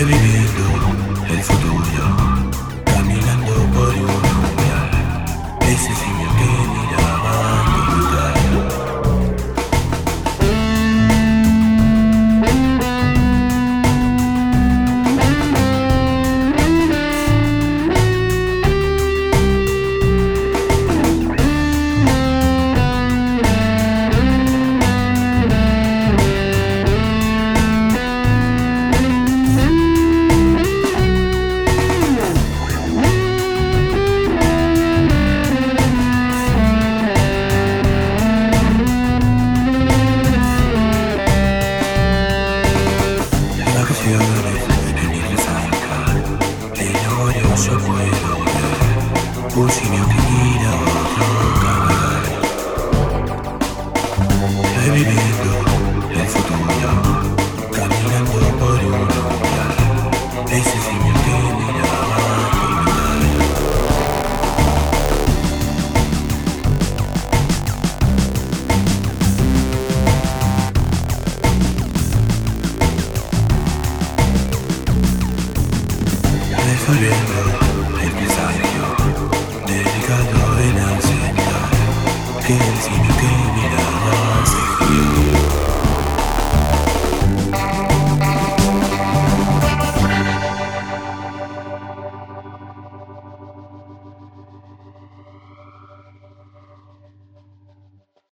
Reviviendo el futuro, caminando por un Un simio que mira a otro caballar. Reviviendo el futuro, caminando por un lugar. Ese simio que miraba. Resolviendo el pizarro Chicago.